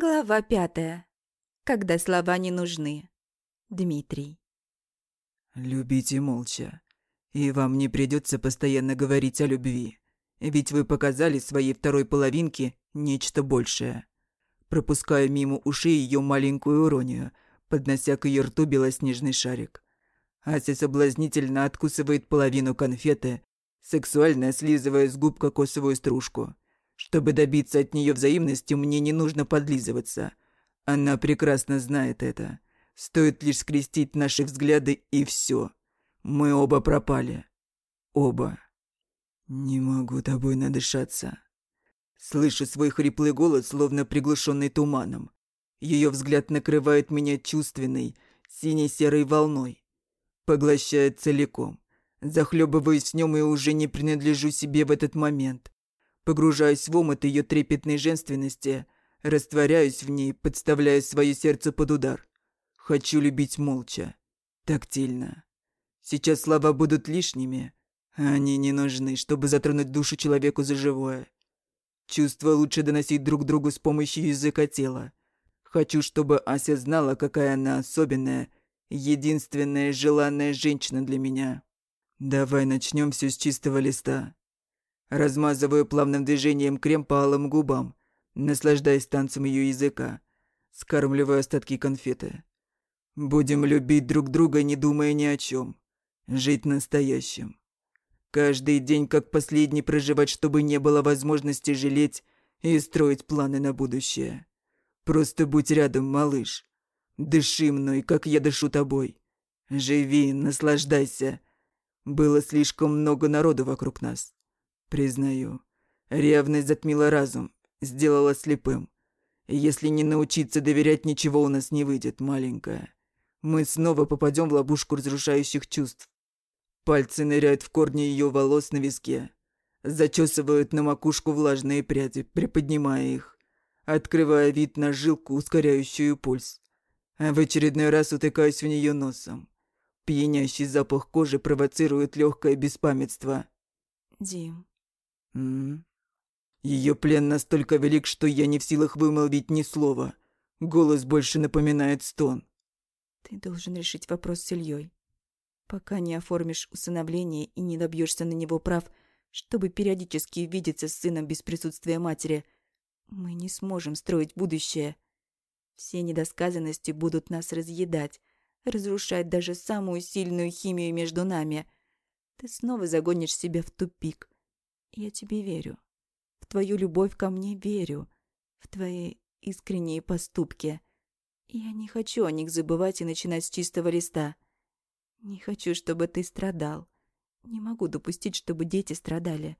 Глава пятая. Когда слова не нужны. Дмитрий. Любите молча. И вам не придется постоянно говорить о любви. Ведь вы показали своей второй половинке нечто большее. Пропуская мимо ушей ее маленькую иронию, поднося к ее рту белоснежный шарик. Ася соблазнительно откусывает половину конфеты, сексуально слизывая с губ кокосовую стружку – чтобы добиться от нее взаимности, мне не нужно подлизываться. Она прекрасно знает это. Стоит лишь скрестить наши взгляды, и все. Мы оба пропали. Оба. Не могу тобой надышаться. Слышу свой хриплый голос, словно приглушенный туманом. Ее взгляд накрывает меня чувственной, синей-серой волной. Поглощает целиком. Захлебываюсь в нем и уже не принадлежу себе в этот момент. Погружаюсь в омут ее трепетной женственности, растворяюсь в ней, подставляя свое сердце под удар. Хочу любить молча, тактильно. Сейчас слова будут лишними, а они не нужны, чтобы затронуть душу человеку за живое. Чувства лучше доносить друг другу с помощью языка тела. Хочу, чтобы Ася знала, какая она особенная, единственная желанная женщина для меня. Давай начнем все с чистого листа. Размазываю плавным движением крем по алым губам, наслаждаясь танцем ее языка. Скармливаю остатки конфеты. Будем любить друг друга, не думая ни о чем. Жить настоящим. Каждый день как последний проживать, чтобы не было возможности жалеть и строить планы на будущее. Просто будь рядом, малыш. Дыши мной, как я дышу тобой. Живи, наслаждайся. Было слишком много народу вокруг нас. Признаю, ревность затмила разум, сделала слепым. Если не научиться доверять, ничего у нас не выйдет, маленькая. Мы снова попадем в ловушку разрушающих чувств. Пальцы ныряют в корни ее волос на виске. Зачесывают на макушку влажные пряди, приподнимая их. Открывая вид на жилку, ускоряющую пульс. А в очередной раз утыкаюсь в нее носом. Пьянящий запах кожи провоцирует легкое беспамятство. «Дим, М Ее плен настолько велик, что я не в силах вымолвить ни слова. Голос больше напоминает стон. Ты должен решить вопрос с Ильей. Пока не оформишь усыновление и не добьешься на него прав, чтобы периодически видеться с сыном без присутствия матери, мы не сможем строить будущее. Все недосказанности будут нас разъедать, разрушать даже самую сильную химию между нами. Ты снова загонишь себя в тупик. Я тебе верю. В твою любовь ко мне верю. В твои искренние поступки. Я не хочу о них забывать и начинать с чистого листа. Не хочу, чтобы ты страдал. Не могу допустить, чтобы дети страдали.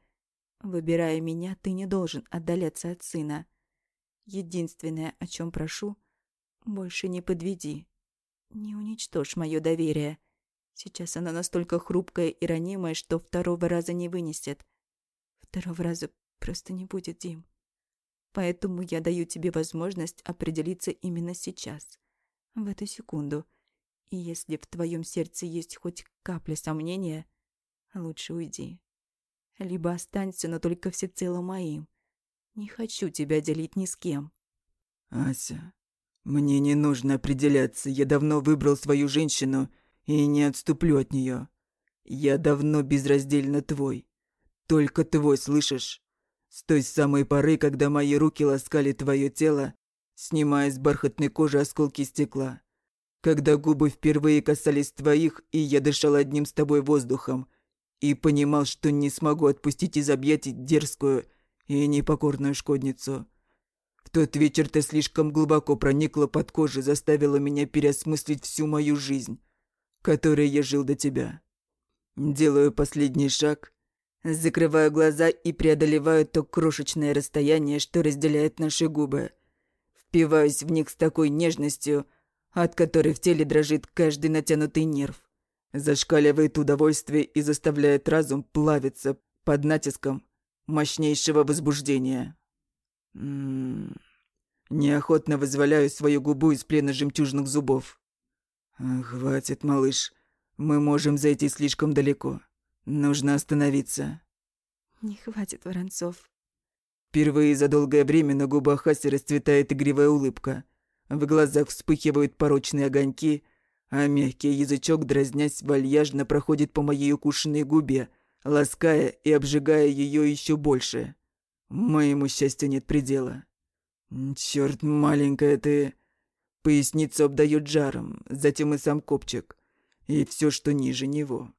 Выбирая меня, ты не должен отдаляться от сына. Единственное, о чем прошу, больше не подведи. Не уничтожь мое доверие. Сейчас оно настолько хрупкое и ранимое, что второго раза не вынесет. Второго раза просто не будет, Дим. Поэтому я даю тебе возможность определиться именно сейчас, в эту секунду. И если в твоем сердце есть хоть капля сомнения, лучше уйди. Либо останься, но только всецело моим. Не хочу тебя делить ни с кем. Ася, мне не нужно определяться. Я давно выбрал свою женщину и не отступлю от нее. Я давно безраздельно твой. Только твой, слышишь? С той самой поры, когда мои руки ласкали твое тело, снимая с бархатной кожи осколки стекла. Когда губы впервые касались твоих, и я дышал одним с тобой воздухом, и понимал, что не смогу отпустить из объятий дерзкую и непокорную шкодницу. В тот вечер ты слишком глубоко проникла под кожу, заставила меня переосмыслить всю мою жизнь, которой я жил до тебя. Делаю последний шаг Закрываю глаза и преодолеваю то крошечное расстояние, что разделяет наши губы. Впиваюсь в них с такой нежностью, от которой в теле дрожит каждый натянутый нерв. Зашкаливает удовольствие и заставляет разум плавиться под натиском мощнейшего возбуждения. М -м -м. Неохотно вызволяю свою губу из плена жемчужных зубов. «Хватит, малыш. Мы можем зайти слишком далеко». Нужно остановиться. Не хватит, Воронцов. Впервые за долгое время на губах Аси расцветает игривая улыбка. В глазах вспыхивают порочные огоньки, а мягкий язычок, дразнясь, вальяжно проходит по моей укушенной губе, лаская и обжигая ее еще больше. Моему счастью нет предела. Черт, маленькая ты. Поясницу обдает жаром, затем и сам копчик. И все, что ниже него.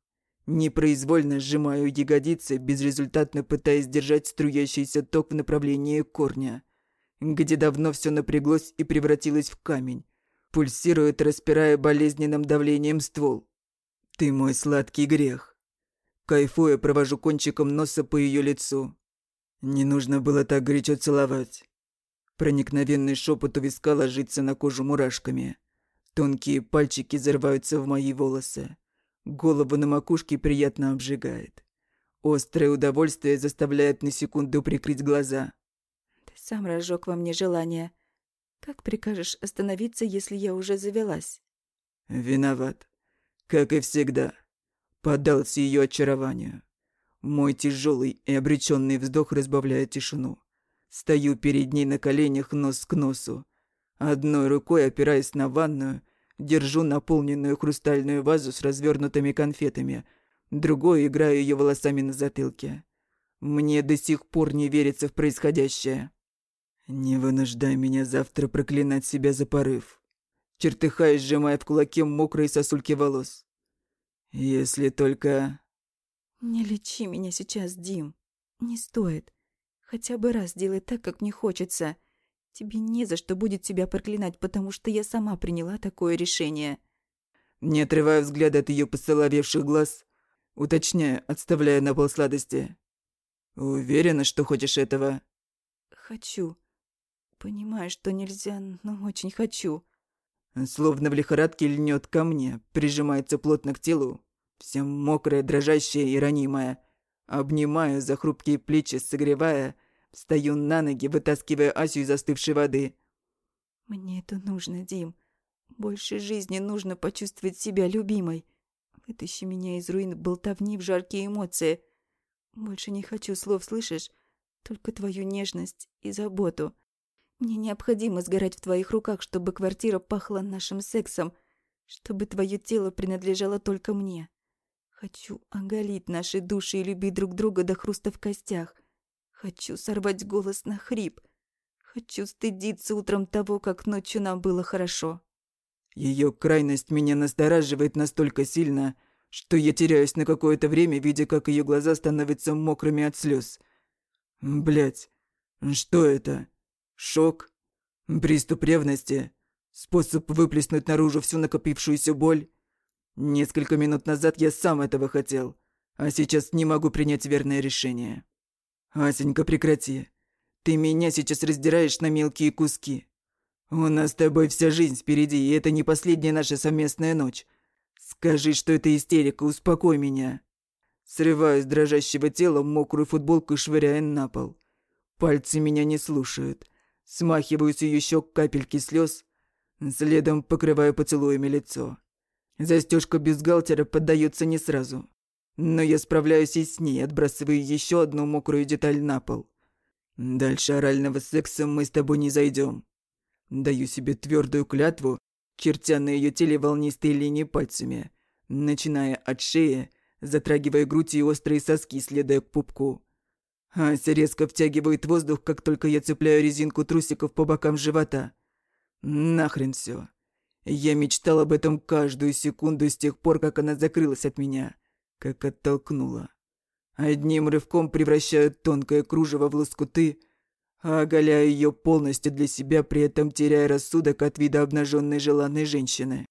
Непроизвольно сжимаю ягодицы, безрезультатно пытаясь держать струящийся ток в направлении корня, где давно все напряглось и превратилось в камень. Пульсирует, распирая болезненным давлением ствол. Ты мой сладкий грех. Кайфуя, провожу кончиком носа по ее лицу. Не нужно было так горячо целовать. Проникновенный шепот у виска ложится на кожу мурашками. Тонкие пальчики зарываются в мои волосы. Голову на макушке приятно обжигает. Острое удовольствие заставляет на секунду прикрыть глаза. Ты сам разжег во мне желание. Как прикажешь остановиться, если я уже завелась? Виноват. Как и всегда. Поддался ее очарованию. Мой тяжелый и обреченный вздох разбавляет тишину. Стою перед ней на коленях нос к носу. Одной рукой опираясь на ванную, держу наполненную хрустальную вазу с развернутыми конфетами, другой играю ее волосами на затылке. Мне до сих пор не верится в происходящее. Не вынуждай меня завтра проклинать себя за порыв. Чертыхаясь, сжимая в кулаке мокрые сосульки волос. Если только... Не лечи меня сейчас, Дим. Не стоит. Хотя бы раз делай так, как мне хочется. — Тебе не за что будет тебя проклинать, потому что я сама приняла такое решение. Не отрывая взгляда от ее посоловевших глаз, уточняя, отставляя на пол сладости. Уверена, что хочешь этого? Хочу. Понимаю, что нельзя, но очень хочу. Словно в лихорадке льнет ко мне, прижимается плотно к телу, вся мокрая, дрожащая и ранимая. Обнимаю за хрупкие плечи, согревая, Встаю на ноги, вытаскивая Асю из застывшей воды. «Мне это нужно, Дим. Больше жизни нужно почувствовать себя любимой. Вытащи меня из руин болтовни в жаркие эмоции. Больше не хочу слов, слышишь? Только твою нежность и заботу. Мне необходимо сгорать в твоих руках, чтобы квартира пахла нашим сексом, чтобы твое тело принадлежало только мне. Хочу оголить наши души и любить друг друга до хруста в костях. Хочу сорвать голос на хрип. Хочу стыдиться утром того, как ночью нам было хорошо. Ее крайность меня настораживает настолько сильно, что я теряюсь на какое-то время, видя, как ее глаза становятся мокрыми от слез. Блять, что это? Шок? Приступ ревности? Способ выплеснуть наружу всю накопившуюся боль? Несколько минут назад я сам этого хотел, а сейчас не могу принять верное решение. «Асенька, прекрати. Ты меня сейчас раздираешь на мелкие куски. У нас с тобой вся жизнь впереди, и это не последняя наша совместная ночь. Скажи, что это истерика, успокой меня». Срываю с дрожащего тела мокрую футболку и швыряя на пол. Пальцы меня не слушают. Смахиваю с ее щек капельки слез, следом покрываю поцелуями лицо. Застежка бюстгальтера поддается не сразу. Но я справляюсь и с ней, отбрасываю еще одну мокрую деталь на пол. Дальше орального секса мы с тобой не зайдем. Даю себе твердую клятву, чертя на ее теле волнистые линии пальцами, начиная от шеи, затрагивая грудь и острые соски, следуя к пупку. Ася резко втягивает воздух, как только я цепляю резинку трусиков по бокам живота. Нахрен все. Я мечтал об этом каждую секунду с тех пор, как она закрылась от меня как оттолкнула. Одним рывком превращаю тонкое кружево в лоскуты, а оголяя ее полностью для себя, при этом теряя рассудок от вида обнаженной желанной женщины.